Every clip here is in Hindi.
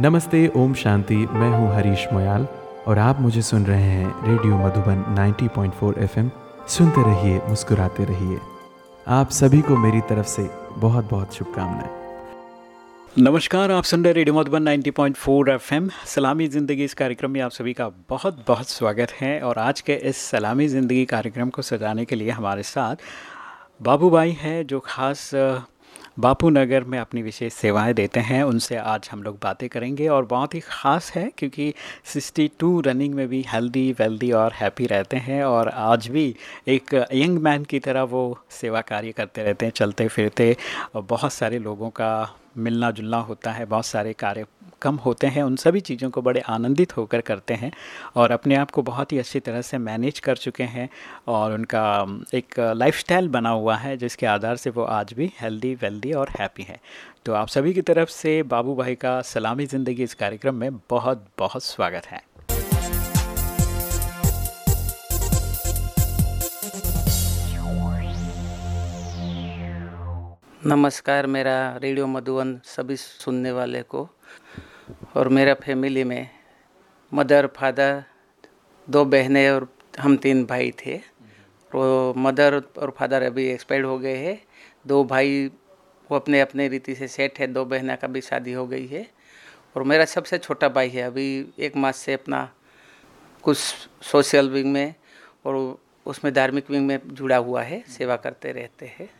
नमस्ते, ओम शांति। मैं हूँ हरीश मोयाल और आप मुझे सुन रहे हैं रेडियो मधुबन 90.4 एफएम। सुनते रहिए, मुस्कुराते रहिए। आप सभी को मेरी तरफ़ से बहुत बहुत शुभकामनाएँ। नमस्कार, आप सुन रहे रेडियो मधुबन 90.4 एफएम। सलामी ज़िंदगी इस कार्यक्रम में आप सभी का बहुत बहुत स्वागत है और आज के इस सलामी ज़िंदगी कार्यक्रम को सजाने के लिए हमारे साथ बाबू भाई हैं, जो ख़ास बापू नगर में अपनी विशेष सेवाएँ देते हैं, उनसे आज हम लोग बातें करेंगे और बहुत ही ख़ास है क्योंकि 62 रनिंग में भी हेल्दी, वेल्दी और हैप्पी रहते हैं और आज भी एक यंग मैन की तरह वो सेवा कार्य करते रहते हैं, चलते फिरते बहुत सारे लोगों का मिलना जुलना होता है, बहुत सारे कार्य कम होते हैं, उन सभी चीज़ों को बड़े आनंदित होकर करते हैं और अपने आप को बहुत ही अच्छी तरह से मैनेज कर चुके हैं और उनका एक लाइफस्टाइल बना हुआ है जिसके आधार से वो आज भी हेल्दी वेल्दी और हैप्पी है। तो आप सभी की तरफ़ से बाबू भाई का सलामी ज़िंदगी इस कार्यक्रम में बहुत बहुत स्वागत है। नमस्कार, मेरा रेडियो मधुबन सभी सुनने वाले को और मेरा फैमिली में मदर, फादर, दो बहनें और हम तीन भाई थे। तो मदर और फादर अभी एक्सपायर्ड हो गए हैं। दो भाई वो अपने अपने रीति से सेट है, दो बहना का भी शादी हो गई है। और मेरा सबसे छोटा भाई है, अभी एक मास से अपना कुछ सोशल विंग में और उसमें धार्मिक विंग में जुड़ा हुआ है, सेवा करते रहते हैं।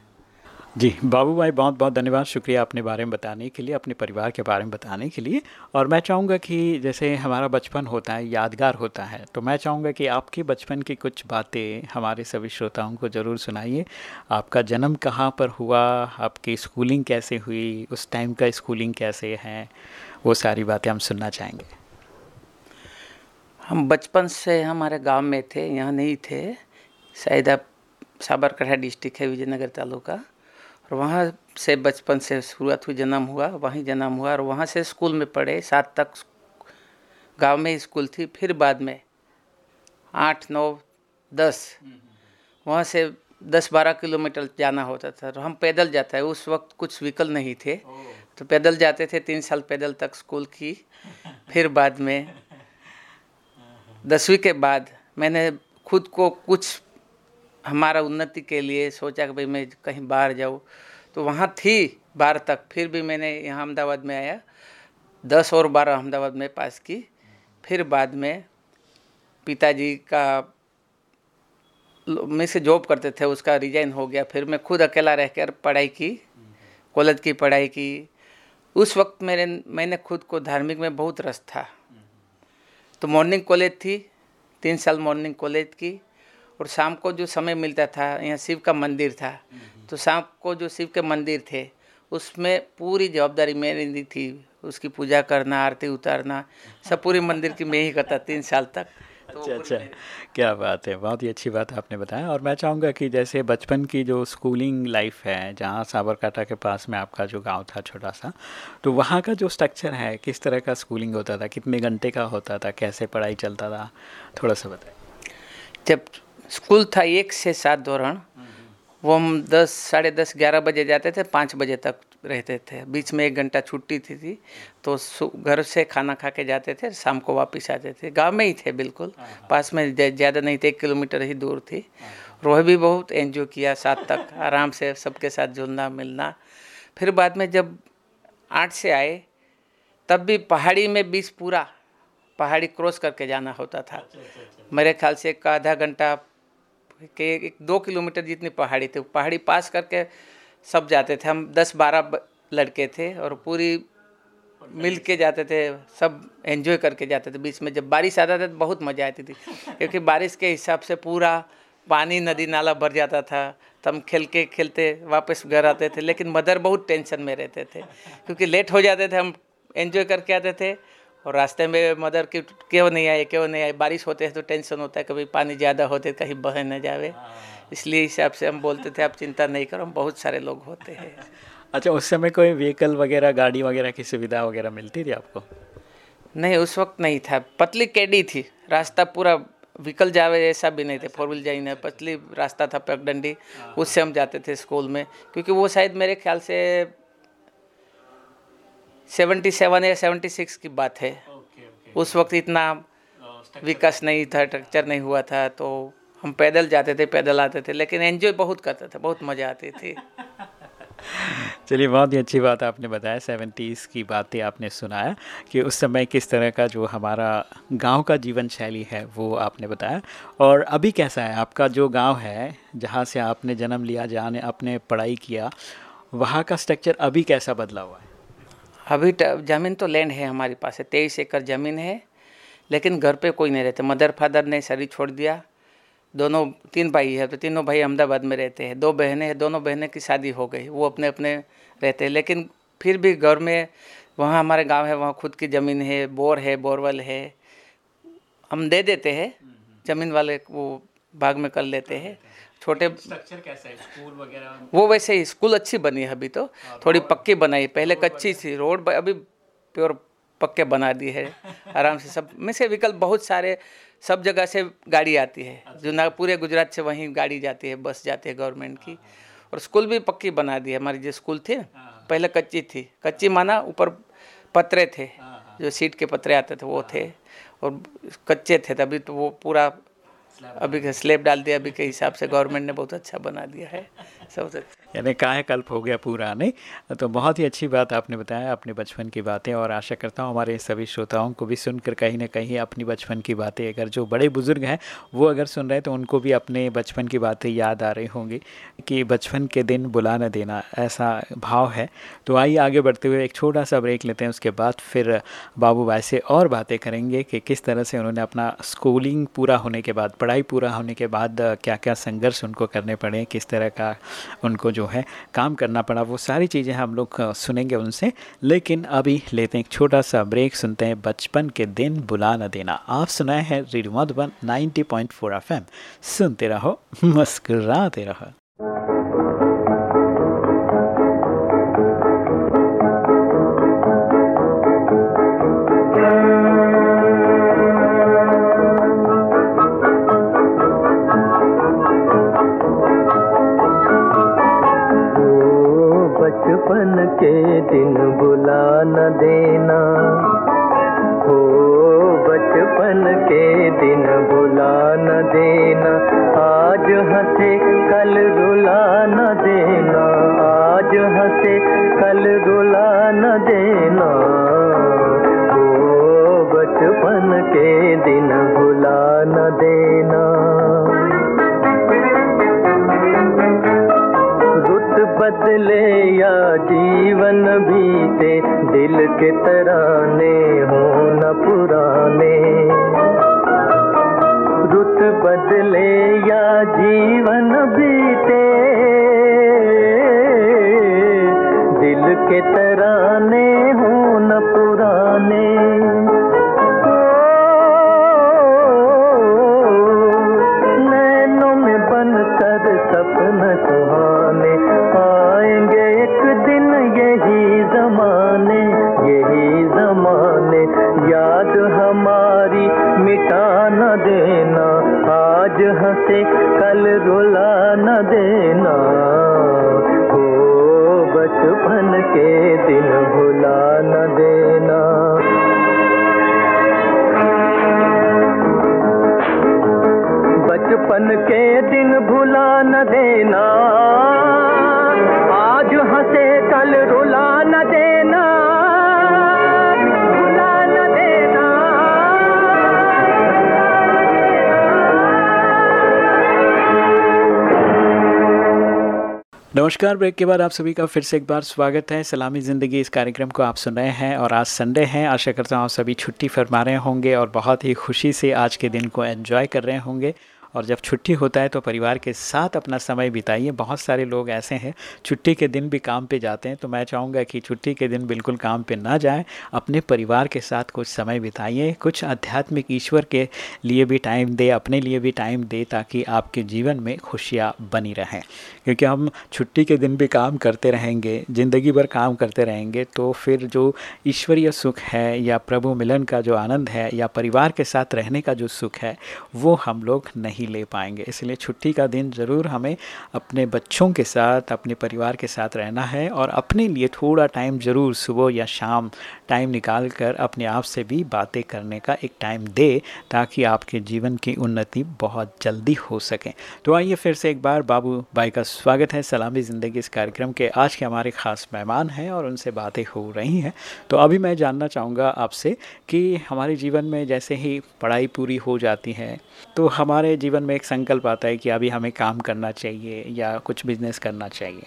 जी, बाबू भाई, बहुत बहुत धन्यवाद। शुक्रिया अपने बारे में बताने के लिए, अपने परिवार के बारे में बताने के लिए। और मैं चाहूँगा कि जैसे हमारा बचपन होता है, यादगार होता है तो मैं चाहूँगा कि आपके बचपन की कुछ बातें हमारे सभी श्रोताओं को ज़रूर सुनाइए। आपका जन्म कहाँ पर हुआ? आपकी स्कूलिंग कैसे हुई? उस टाइम का स्कूलिंग कैसे है? वो सारी बातें हम सुनना चाहेंगे। हम बचपन से हमारे गाँव में थे, यहाँ नहीं थे। शायद आप साबरकाठा डिस्ट्रिक्ट है, विजयनगर तालुका। और वहाँ से बचपन से शुरुआत हुई जन्म हुआ वहीं जन्म हुआ और वहाँ से स्कूल में पढ़े। सात तक गाँव में स्कूल थी फिर बाद में आठ नौ दस। वहाँ से दस बारह किलोमीटर जाना होता था और हम पैदल जाते हैं। उस वक्त कुछ व्हीकल नहीं थे। तो पैदल जाते थे तीन साल पैदल तक स्कूल की। फिर बाद में दसवीं के बाद मैंने खुद को कुछ हमारा उन्नति के लिए सोचा कि भाई मैं कहीं बाहर जाऊँ। तो वहाँ थी बारह तक। फिर भी मैंने यहाँ अहमदाबाद में आया। दस और बारह अहमदाबाद में पास की। फिर बाद में पिताजी का में से जॉब करते थे, उसका रिजाइन हो गया। फिर मैं खुद अकेला रहकर पढ़ाई की, कॉलेज की पढ़ाई की। उस वक्त मेरे, मैंने खुद को धार्मिक में बहुत रस था। तो मॉर्निंग कॉलेज थी, तीन साल मॉर्निंग कॉलेज की। और शाम को जो समय मिलता था यहाँ शिव का मंदिर था तो शाम को जो शिव के मंदिर थे उसमें पूरी जवाबदारी मेरी थी उसकी पूजा करना आरती उतारना सब पूरी मंदिर की मैं ही करता तीन साल तक। तो अच्छा अच्छा क्या बात है बहुत ही अच्छी बात आपने बताया और मैं चाहूँगा कि जैसे बचपन की जो स्कूलिंग लाइफ है जहाँ साबरकाठा के पास में आपका जो गाँव था छोटा सा तो वहाँ का जो स्ट्रक्चर है किस तरह का स्कूलिंग होता था कितने घंटे का होता था कैसे पढ़ाई चलता था थोड़ा सा बताए जब स्कूल था एक से सात दौरान। वो हम दस साढ़े दस ग्यारह बजे जाते थे पाँच बजे तक रहते थे। बीच में एक घंटा छुट्टी थी थी। तो घर से खाना खा के जाते थे शाम को वापस आते थे। गाँव में ही थे बिल्कुल। पास में ज़्यादा नहीं थे एक किलोमीटर ही दूर थी। और वह भी बहुत एंजॉय किया सात तक आराम से सबके साथ जुलना मिलना। फिर बाद में जब आठ से आए तब भी पहाड़ी में बीच पूरा पहाड़ी क्रॉस करके जाना होता था। मेरे ख्याल से एक आधा घंटा के एक दो किलोमीटर जितनी पहाड़ी थी, पहाड़ी पास करके सब जाते थे। हम दस बारह लड़के थे और पूरी मिल के जाते थे, सब एंजॉय करके जाते थे। बीच में जब बारिश आता था तो बहुत मज़ा आती थी, क्योंकि बारिश के हिसाब से पूरा पानी नदी नाला भर जाता था। तो हम खेल के खेलते, वापस घर आते थे, लेकिन मदर बहुत टेंशन में रहते थे, क्योंकि लेट हो जाते थे, हम एंजॉय करके आते थे। और रास्ते में मदर की क्यों नहीं आए क्यों नहीं आए? बारिश होते हैं तो टेंशन होता है कभी पानी ज़्यादा होते कहीं बह न जावे। इसलिए हिसाब से हम बोलते थे आप चिंता नहीं करो हम बहुत सारे लोग होते हैं। अच्छा उस समय कोई व्हीकल वगैरह गाड़ी वगैरह की सुविधा वगैरह मिलती थी आपको? नहीं उस वक्त नहीं था। पतली कैडी थी। रास्ता पूरा व्हीकल जावे ऐसा भी नहीं थे। फोर व्हील जाई पतली रास्ता था पगडंडी उससे हम जाते थे स्कूल में। क्योंकि वो शायद मेरे ख्याल से सेवेंटी सेवन या सेवेंटी सिक्स की बात है। उस वक्त इतना विकास नहीं था स्ट्रक्चर नहीं हुआ था तो हम पैदल जाते थे पैदल आते थे लेकिन एंजॉय बहुत करते थे बहुत मज़ा आती थी। चलिए बहुत ही अच्छी बात आपने बताया सेवेंटीज़ की बातें आपने सुनाया कि उस समय किस तरह का जो हमारा गाँव का जीवन शैली है वो आपने बताया। और अभी कैसा है? आपका जो गाँव है जहाँ से आपने जन्म लिया जहाँ ने आपने पढ़ाई किया वहाँ का स्ट्रक्चर अभी कैसा बदला हुआ है? अभी ज़मीन तो लैंड है हमारे पास है तेईस एकड़ ज़मीन है लेकिन घर पे कोई नहीं रहते। मदर फादर ने शरीर छोड़ दिया। दोनों तीन भाई है तो तीनों भाई अहमदाबाद में रहते हैं। दो बहनें हैं दोनों बहनें की शादी हो गई वो अपने अपने रहते हैं। लेकिन फिर भी घर में वहाँ हमारे गाँव है वहाँ खुद की ज़मीन है बोर है बोरवेल है। हम दे देते हैं ज़मीन वाले वो भाग में कर लेते हैं। छोटे स्ट्रक्चर कैसा है? स्कूल वगैरह? वो वैसे ही स्कूल अच्छी बनी है अभी तो। थोड़ी पक्की बनाई पहले कच्ची थी रोड अभी प्योर पक्के बना दी है। आराम से सब में से विकल्प बहुत सारे सब जगह से गाड़ी आती है। जो ना पूरे गुजरात से वहीं गाड़ी जाती है बस जाती है गवर्नमेंट की। और स्कूल भी पक्की बना दी है। हमारी जो स्कूल थी पहले कच्ची थी। कच्ची माना ऊपर पतरे थे। जो सीट के पतरे आते थे वो थे। और कच्चे थे तभी तो वो पूरा अभी स्लेब डाल दिया, अभी के हिसाब से गवर्नमेंट ने बहुत अच्छा बना दिया है। अच्छा यानी कायाकल्प हो गया पूरा, नहीं? तो बहुत ही अच्छी बात आपने बताया अपने बचपन की बातें, और आशा करता हूँ हमारे सभी श्रोताओं को भी सुनकर कहीं ना कहीं अपनी बचपन की बातें, अगर जो बड़े बुज़ुर्ग हैं, वो अगर सुन रहे हैं तो उनको भी अपने बचपन की बातें याद आ रही होंगी कि बचपन के दिन बुला न देना, ऐसा भाव है। तो आइए आगे बढ़ते हुए एक छोटा सा ब्रेक लेते हैं, उसके बाद फिर बाबू भाई से और बातें करेंगे कि किस तरह से उन्होंने अपना स्कूलिंग पूरा होने के बाद, पढ़ाई पूरा होने के बाद क्या क्या संघर्ष उनको करने पड़े, किस तरह का उनको जो है काम करना पड़ा। वो सारी चीज़ें हम लोग सुनेंगे उनसे। लेकिन अभी लेते हैं एक छोटा सा ब्रेक, सुनते हैं बचपन के दिन बुला न देना। आप सुनाए हैं रेडियो मधुबन 90.4 एफएम। सुनते रहो, मुस्कुराते रहो। के दिन बुला न देना। हो, बचपन के दिन बुला न देना। आज हंसे, कल रुला न देना। आज हंसे, कल रुला न देना। हो, बचपन के दिन बुला न देना। बदले या जीवन बीते दिल के तराने हो न पुराने। रुत बदले या जीवन बीते हंसे कल रुला न देना। हो बचपन के दिन भुला न देना। बचपन के दिन नमस्कार, ब्रेक के बाद आप सभी का फिर से एक बार स्वागत है। सलामी ज़िंदगी इस कार्यक्रम को आप सुन रहे हैं और आज संडे हैं। आशा करता हूँ आप सभी छुट्टी फरमा रहे होंगे और बहुत ही खुशी से आज के दिन को एंजॉय कर रहे होंगे। और जब छुट्टी होता है तो परिवार के साथ अपना समय बिताइए। बहुत सारे लोग ऐसे हैं, छुट्टी के दिन भी काम पे जाते हैं तो मैं चाहूँगा कि छुट्टी के दिन बिल्कुल काम पे ना जाएँ। अपने परिवार के साथ कुछ समय बिताइए, कुछ आध्यात्मिक ईश्वर के लिए भी टाइम दे, अपने लिए भी टाइम दे, ताकि आपके जीवन में खुशियाँ बनी रहें। क्योंकि हम छुट्टी के दिन भी काम करते रहेंगे, ज़िंदगी भर काम करते रहेंगे तो फिर जो ईश्वरीय सुख है या प्रभु मिलन का जो आनंद है या परिवार के साथ रहने का जो सुख है, वो हम लोग नहीं नहीं ले पाएँगे। इसलिए छुट्टी का दिन ज़रूर हमें अपने बच्चों के साथ, अपने परिवार के साथ रहना है और अपने लिए थोड़ा टाइम ज़रूर सुबह या शाम टाइम निकाल कर अपने आप से भी बातें करने का एक टाइम दे ताकि आपके जीवन की उन्नति बहुत जल्दी हो सके। तो आइए फिर से एक बार बाबू भाई का स्वागत है। सलामी ज़िंदगी इस कार्यक्रम के। आज के हमारे ख़ास मेहमान हैं और उनसे बातें हो रही हैं। तो अभी मैं जानना चाहूँगा आपसे कि हमारे जीवन में जैसे ही पढ़ाई पूरी हो जाती है तो हमारे जीवन में एक संकल्प आता है कि अभी हमें काम करना चाहिए या कुछ बिज़नेस करना चाहिए।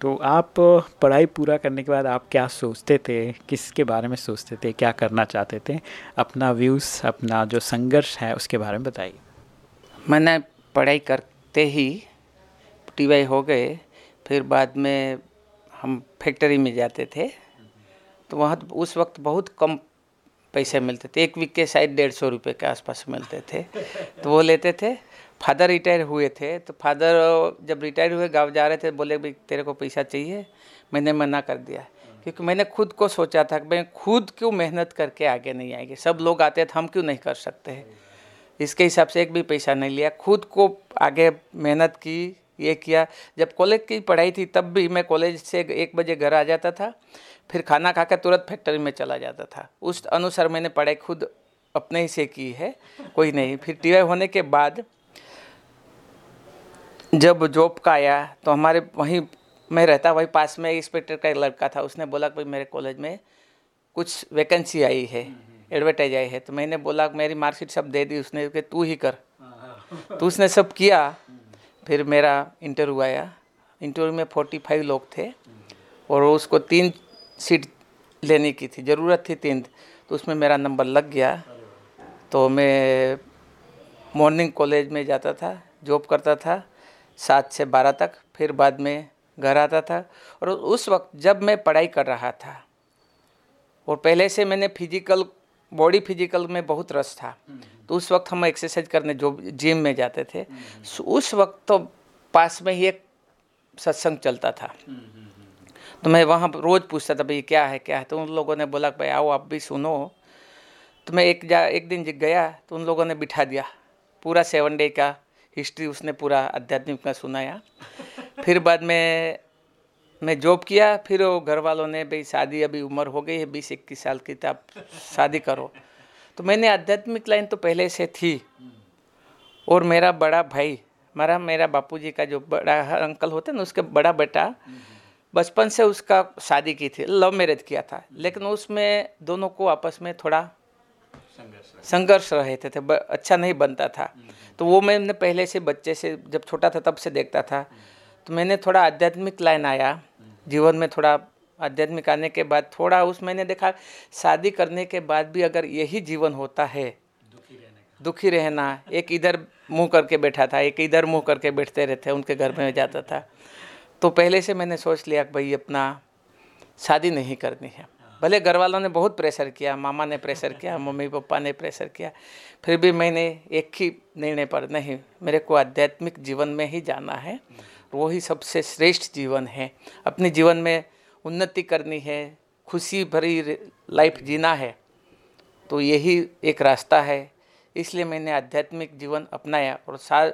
तो आप पढ़ाई पूरा करने के बाद आप क्या सोचते थे? किसके बारे में सोचते थे? क्या करना चाहते थे? अपना व्यूज़ अपना जो संघर्ष है उसके बारे में बताइए। मैंने पढ़ाई करते ही टी हो गए। फिर बाद में हम फैक्ट्री में जाते थे। तो वहाँ उस वक्त बहुत कम पैसे मिलते थे। एक वीक के शायद डेढ़ सौ रुपये के आसपास मिलते थे। तो वो लेते थे। फादर रिटायर हुए थे। तो फादर जब रिटायर हुए, गाँव जा रहे थे, बोले भाई तेरे को पैसा चाहिए। मैंने मना कर दिया। क्योंकि मैंने खुद को सोचा था कि मैं खुद क्यों मेहनत करके आगे नहीं आएँगे? सब लोग आते थे हम क्यों नहीं कर सकते? हैं इसके हिसाब से एक भी पैसा नहीं लिया। खुद को आगे मेहनत की ये किया। जब कॉलेज की पढ़ाई थी तब भी मैं कॉलेज से एक बजे घर आ जाता था फिर खाना खाकर तुरंत फैक्ट्री में चला जाता था। उस अनुसार मैंने पढ़ाई खुद अपने ही से की है कोई नहीं। फिर टी होने के बाद जब जॉब का आया तो हमारे वहीं मैं रहता वहीं पास में इंस्पेक्टर का एक लड़का था। उसने बोला कि मेरे कॉलेज में कुछ वैकेंसी आई है एडवर्टाइज आई है। तो मैंने बोला मेरी मार्कशीट सब दे दी उसने कि तू ही कर। तो उसने सब किया। फिर मेरा इंटरव्यू आया इंटरव्यू में फोर्टी फाइव लोग थे और उसको तीन सीट लेने की थी। ज़रूरत थी तीन तो उसमें मेरा नंबर लग गया। तो मैं मॉर्निंग कॉलेज में जाता था जॉब करता था, सात से बारह तक। फिर बाद में घर आता था और उस वक्त जब मैं पढ़ाई कर रहा था, और पहले से मैंने फ़िज़िकल बॉडी फ़िज़िकल में बहुत रस था। तो उस वक्त हम एक्सरसाइज करने जो जिम में जाते थे। उस वक्त तो पास में ही एक सत्संग चलता था। तो मैं वहाँ रोज़ पूछता था भाई क्या है क्या है? तो उन लोगों ने बोला भाई आओ आप भी सुनो। तो मैं एक जा एक दिन गया तो उन लोगों ने बिठा दिया। पूरा सेवन डे का हिस्ट्री उसने पूरा आध्यात्मिक का सुनाया। फिर बाद में मैं जॉब किया फिर वो घर वालों ने भाई शादी अभी उम्र हो गई है बीस इक्कीस साल की तो आप शादी करो। तो मैंने आध्यात्मिक लाइन तो पहले से थी। और मेरा बड़ा भाई मेरा मेरा बापूजी का जो बड़ा अंकल होते ना उसके बड़ा बेटा बचपन से उसका शादी की थी लव मैरिज किया था। लेकिन उसमें दोनों को आपस में थोड़ा संघर्ष रहे थे, थे अच्छा नहीं बनता था। तो वो मैंने पहले से बच्चे से जब छोटा था तब से देखता था। तो मैंने थोड़ा आध्यात्मिक लाइन आया। जीवन में थोड़ा आध्यात्मिक आने के बाद थोड़ा उस मैंने देखा शादी करने के बाद भी अगर यही जीवन होता है दुखी रहना एक इधर मुँह करके बैठा था एक इधर मुँह करके बैठते रहते उनके घर में जाता था तो पहले से मैंने सोच लिया कि भाई अपना शादी नहीं करनी है। भले घर वालों ने बहुत प्रेशर किया मामा ने प्रेशर किया मम्मी पापा ने प्रेशर किया फिर भी मैंने एक ही निर्णय पर नहीं मेरे को आध्यात्मिक जीवन में ही जाना है। वही सबसे श्रेष्ठ जीवन है। अपने जीवन में उन्नति करनी है, खुशी भरी लाइफ जीना है तो यही एक रास्ता है। इसलिए मैंने आध्यात्मिक जीवन अपनाया और साल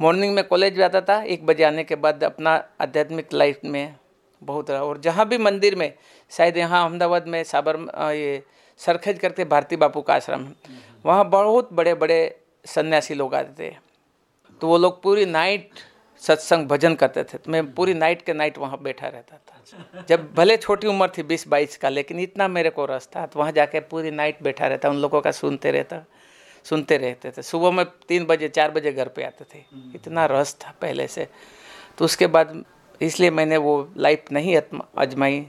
मॉर्निंग में कॉलेज जाता था, एक बजे आने के बाद अपना आध्यात्मिक लाइफ में बहुत रहा। और जहाँ भी मंदिर में, शायद यहाँ अहमदाबाद में साबर ये सरखज करते भारती बापू का आश्रम, वहाँ बहुत बड़े बड़े सन्यासी लोग आते थे। तो वो लोग पूरी नाइट सत्संग भजन करते थे। तो मैं पूरी नाइट के नाइट वहाँ बैठा रहता था। जब भले छोटी उम्र थी बीस बाईस का लेकिन इतना मेरे को रस था। तो वहाँ जाके पूरी नाइट बैठा रहता उन लोगों का सुनते रहता सुनते रहते थे। सुबह में तीन बजे चार बजे घर पे आते थे। इतना रस था पहले से। तो उसके बाद इसलिए मैंने वो लाइफ नहीं आजमाई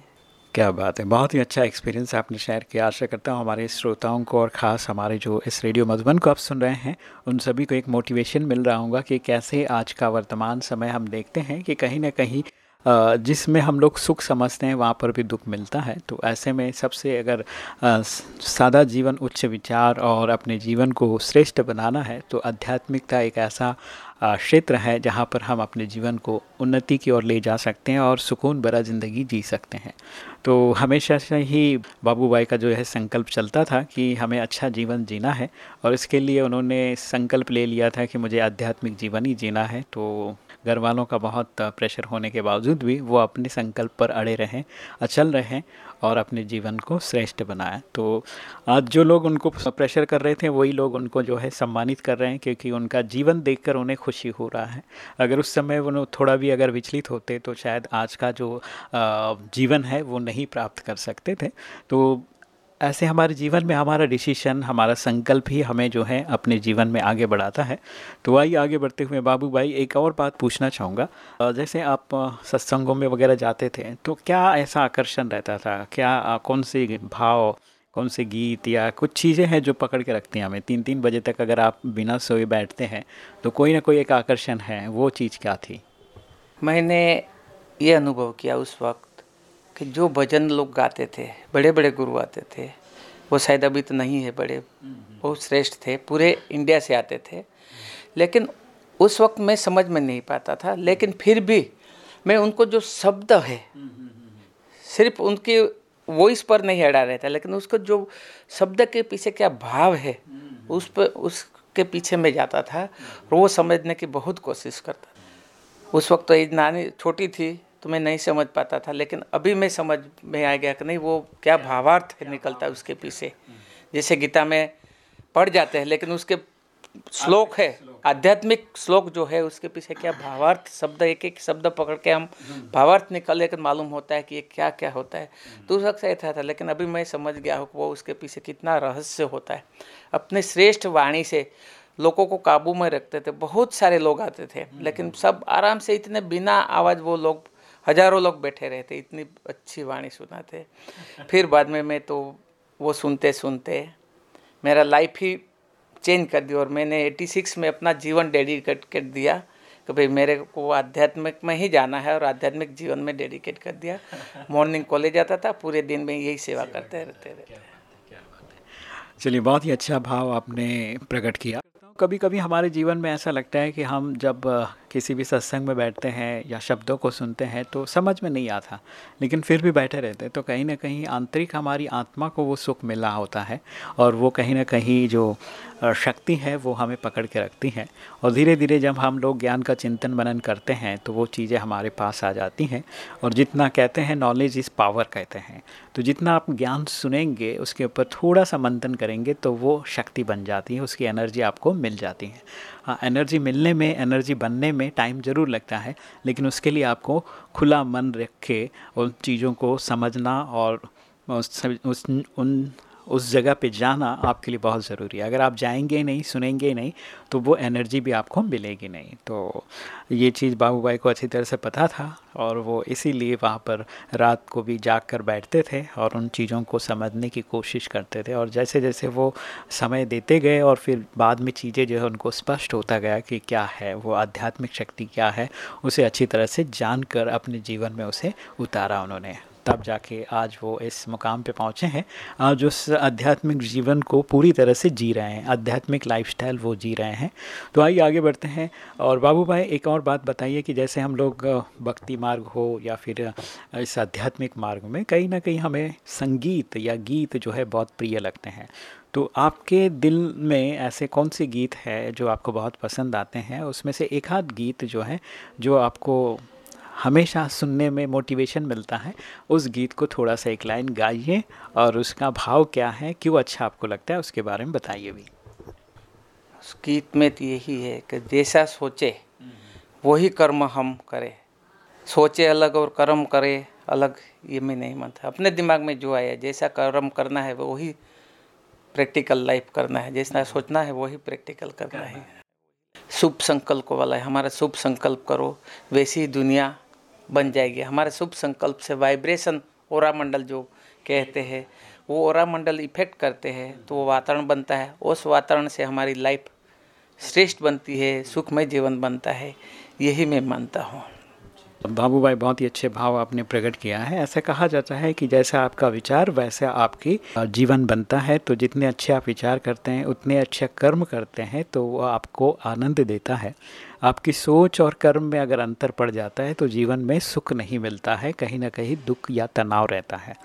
क्या बात है। बहुत ही अच्छा एक्सपीरियंस आपने शेयर किया। आशा करता हूँ हमारे श्रोताओं को और ख़ास हमारे जो इस रेडियो मधुबन को आप सुन रहे हैं, उन सभी को एक मोटिवेशन मिल रहा होगा कि कैसे आज का वर्तमान समय हम देखते हैं कि कहीं ना कहीं जिसमें हम लोग सुख समझते हैं, वहाँ पर भी दुख मिलता है। तो ऐसे में सबसे अगर सादा जीवन, उच्च विचार और अपने जीवन को श्रेष्ठ बनाना है तो आध्यात्मिकता एक ऐसा क्षेत्र है जहाँ पर हम अपने जीवन को उन्नति की ओर ले जा सकते हैं और सुकून भरा ज़िंदगी जी सकते हैं। तो हमेशा से ही बाबू भाई का जो है संकल्प चलता था कि हमें अच्छा जीवन जीना है और इसके लिए उन्होंने संकल्प ले लिया था कि मुझे आध्यात्मिक जीवन ही जीना है। तो घर वालों का बहुत प्रेशर होने के बावजूद भी वो अपने संकल्प पर अड़े रहें, अचल रहें और अपने जीवन को श्रेष्ठ बनाएँ। तो आज जो लोग उनको प्रेशर कर रहे थे, वही लोग उनको जो है सम्मानित कर रहे हैं क्योंकि उनका जीवन देखकर उन्हें खुशी हो रहा है। अगर उस समय वो थोड़ा भी अगर विचलित होते तो शायद आज का जो जीवन है वो नहीं प्राप्त कर सकते थे। तो ऐसे हमारे जीवन में हमारा डिसीशन हमारा संकल्प ही हमें जो है अपने जीवन में आगे बढ़ाता है। तो आइए आगे बढ़ते हुए बाबू भाई, एक और बात पूछना चाहूँगा। जैसे आप सत्संगों में वगैरह जाते थे तो क्या ऐसा आकर्षण रहता था? क्या कौन से भाव, कौन से गीत या कुछ चीज़ें हैं जो पकड़ के रखती हैं हमें? तीन तीन बजे तक अगर आप बिना सोए बैठते हैं तो कोई ना कोई एक आकर्षण है, वो चीज़ क्या थी? मैंने ये अनुभव किया उस वक्त। कि जो भजन लोग गाते थे बड़े बड़े गुरु आते थे, वो शायद अभी तो नहीं है बड़े बहुत श्रेष्ठ थे, पूरे इंडिया से आते थे। लेकिन उस वक्त मैं समझ में नहीं पाता था, लेकिन फिर भी मैं उनको जो शब्द है, सिर्फ़ उनकी वॉइस पर नहीं अड़ा रहता, लेकिन उसको जो शब्द के पीछे क्या भाव है, उस पर उसके पीछे मैं जाता था और वो समझने की बहुत कोशिश करता उस वक्त तो नानी छोटी थी तो मैं नहीं समझ पाता था, लेकिन अभी मैं समझ में आ गया कि नहीं, वो क्या भावार्थ निकलता है उसके पीछे। जैसे गीता में पढ़ जाते हैं, लेकिन उसके श्लोक है, आध्यात्मिक श्लोक जो है, उसके पीछे क्या भावार्थ शब्द एक एक शब्द पकड़ के हम भावार्थ निकल लेकर मालूम होता है कि ये क्या क्या होता है। तो उस वक्त ऐसा था, लेकिन अभी मैं समझ गया हूँ वो उसके पीछे कितना रहस्य होता है। अपने श्रेष्ठ वाणी से लोगों को काबू में रखते थे, बहुत सारे लोग आते थे, लेकिन सब आराम से इतने बिना आवाज़ वो लोग हज़ारों लोग बैठे रहते इतनी अच्छी वाणी सुनाते। फिर बाद में मैं तो वो सुनते सुनते मेरा लाइफ ही चेंज कर दिया और मैंने 86 में अपना जीवन डेडिकेट कर दिया कि भाई मेरे को आध्यात्मिक में ही जाना है और आध्यात्मिक जीवन में डेडिकेट कर दिया। मॉर्निंग कॉलेज आता था पूरे दिन में यही सेवा करते रहते रहते। चलिए बहुत ही अच्छा भाव आपने प्रकट किया। कभी कभी हमारे जीवन में ऐसा लगता है कि हम जब किसी भी सत्संग में बैठते हैं या शब्दों को सुनते हैं तो समझ में नहीं आता। लेकिन फिर भी बैठे रहते हैं तो कहीं ना कहीं आंतरिक हमारी आत्मा को वो सुख मिला होता है और वो कहीं ना कहीं जो शक्ति है, वो हमें पकड़ के रखती हैं। और धीरे धीरे जब हम लोग ज्ञान का चिंतन मनन करते हैं तो वो चीज़ें हमारे पास आ जाती हैं। और जितना कहते हैं नॉलेज इज़ पावर कहते हैं। तो जितना आप ज्ञान सुनेंगे, उसके ऊपर थोड़ा सा मंथन करेंगे तो वो शक्ति बन जाती है, उसकी एनर्जी आपको मिल जाती है। हाँ एनर्जी मिलने में एनर्जी बनने में टाइम ज़रूर लगता है लेकिन उसके लिए आपको खुला मन रख के उन चीज़ों को समझना और उस, उन उस जगह पे जाना आपके लिए बहुत ज़रूरी है। अगर आप जाएँगे नहीं, सुनेंगे नहीं तो वो एनर्जी भी आपको मिलेगी नहीं। तो ये चीज़ बाबू भाई को अच्छी तरह से पता था और वो इसीलिए वहाँ पर रात को भी जाग कर बैठते थे और उन चीज़ों को समझने की कोशिश करते थे। और जैसे जैसे वो समय देते गए और फिर बाद में चीज़ें जो है उनको स्पष्ट होता गया कि क्या है, वो आध्यात्मिक शक्ति क्या है, उसे अच्छी तरह से जानकर अपने जीवन में उसे उतारा उन्होंने। तब जाके आज वो इस मुकाम पे पहुँचे हैं आज उस आध्यात्मिक जीवन को पूरी तरह से जी रहे हैं, आध्यात्मिक लाइफस्टाइल वो जी रहे हैं। तो आइए आगे बढ़ते हैं, और बाबू भाई, एक और बात बताइए कि जैसे हम लोग भक्ति मार्ग हो या फिर इस आध्यात्मिक मार्ग में कहीं ना कहीं हमें संगीत या गीत जो है बहुत प्रिय लगते हैं। तो आपके दिल में ऐसे कौन से गीत है जो आपको बहुत पसंद आते हैं? उसमें से एक आध गीत जो है, जो आपको हमेशा सुनने में मोटिवेशन मिलता है। उस गीत को थोड़ा सा एक लाइन गाइए और उसका भाव क्या है क्यों अच्छा आपको लगता है उसके बारे में बताइए भी। उस गीत में तो यही है कि जैसा सोचे वही कर्म हम करें। सोचे अलग और कर्म करें अलग ये मैं नहीं मानता। अपने दिमाग में जो आया जैसा कर्म करना है वही प्रैक्टिकल लाइफ करना है। जैसा सोचना है वही प्रैक्टिकल करना है। शुभ संकल्प वाला है हमारा शुभ संकल्प करो वैसी दुनिया बन जाएगी। हमारे शुभ संकल्प से वाइब्रेशन ओरा मंडल जो कहते हैं, वो ओरा मंडल इफ़ेक्ट करते हैं तो वो वातावरण बनता है। उस वातावरण से हमारी लाइफ श्रेष्ठ बनती है, सुखमय जीवन बनता है, यही मैं मानता हूँ। बाबू भाई, बहुत ही अच्छे भाव आपने प्रकट किया है। ऐसा कहा जाता है कि जैसा आपका विचार, वैसा आपकी जीवन बनता है। तो जितने अच्छे आप विचार करते हैं, उतने अच्छे कर्म करते हैं तो वो आपको आनंद देता है। आपकी सोच और कर्म में अगर अंतर पड़ जाता है तो जीवन में सुख नहीं मिलता है, कहीं ना कहीं दुख या तनाव रहता है।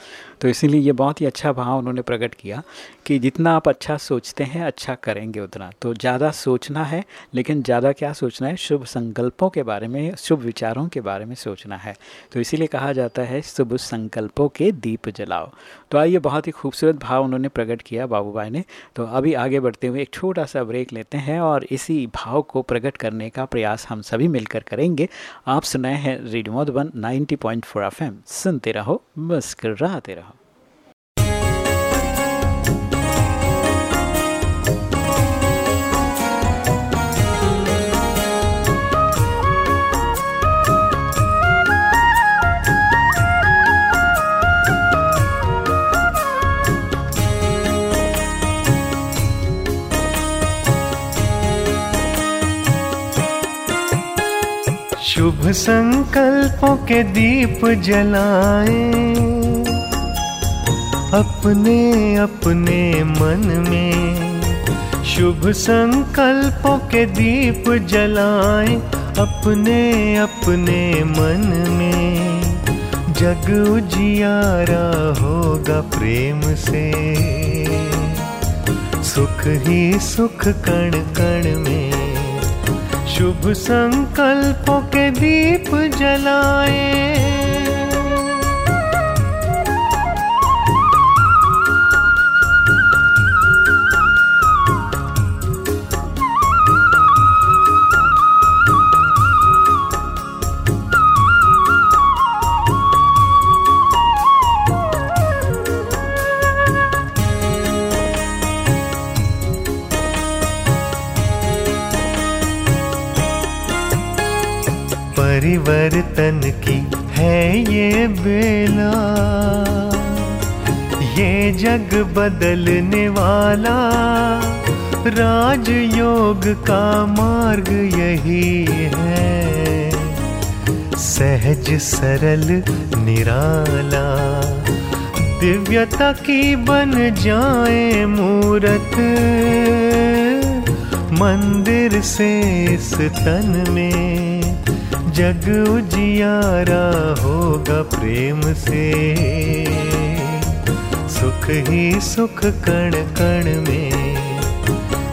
तो इसीलिए ये बहुत ही अच्छा भाव उन्होंने प्रकट किया कि जितना आप अच्छा सोचते हैं अच्छा करेंगे उतना। तो ज़्यादा सोचना है, लेकिन ज़्यादा क्या सोचना है? शुभ संकल्पों के बारे में, शुभ विचारों के बारे में सोचना है। तो इसीलिए कहा जाता है, शुभ संकल्पों के दीप जलाओ। तो आइए बहुत ही खूबसूरत भाव उन्होंने प्रकट किया बाबू भाई ने। तो अभी आगे बढ़ते हुए एक छोटा सा ब्रेक लेते हैं और इसी भाव को प्रकट करने का प्रयास हम सभी मिलकर करेंगे। आप सुनाए हैं रेडियो मधुबन 90.4 पॉइंट सुनते रहो, मुस्कराते रहो। शुभ संकल्पों के दीप जलाएँ। अपने अपने मन में शुभ संकल्पों के दीप जलाएँ। अपने अपने मन में जग उजियारा होगा प्रेम से। सुख ही सुख कण कण में शुभ संकल्पों के दीप जलाए। बदलने वाला। राजयोग का मार्ग यही है। सहज, सरल, निराला। दिव्यता की बन जाए मूरत। मंदिर से इस तन में जग उजियारा होगा प्रेम से। सुख ही सुख कण कण में।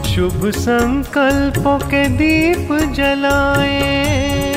शुभ संकल्पों के दीप जलाएँ।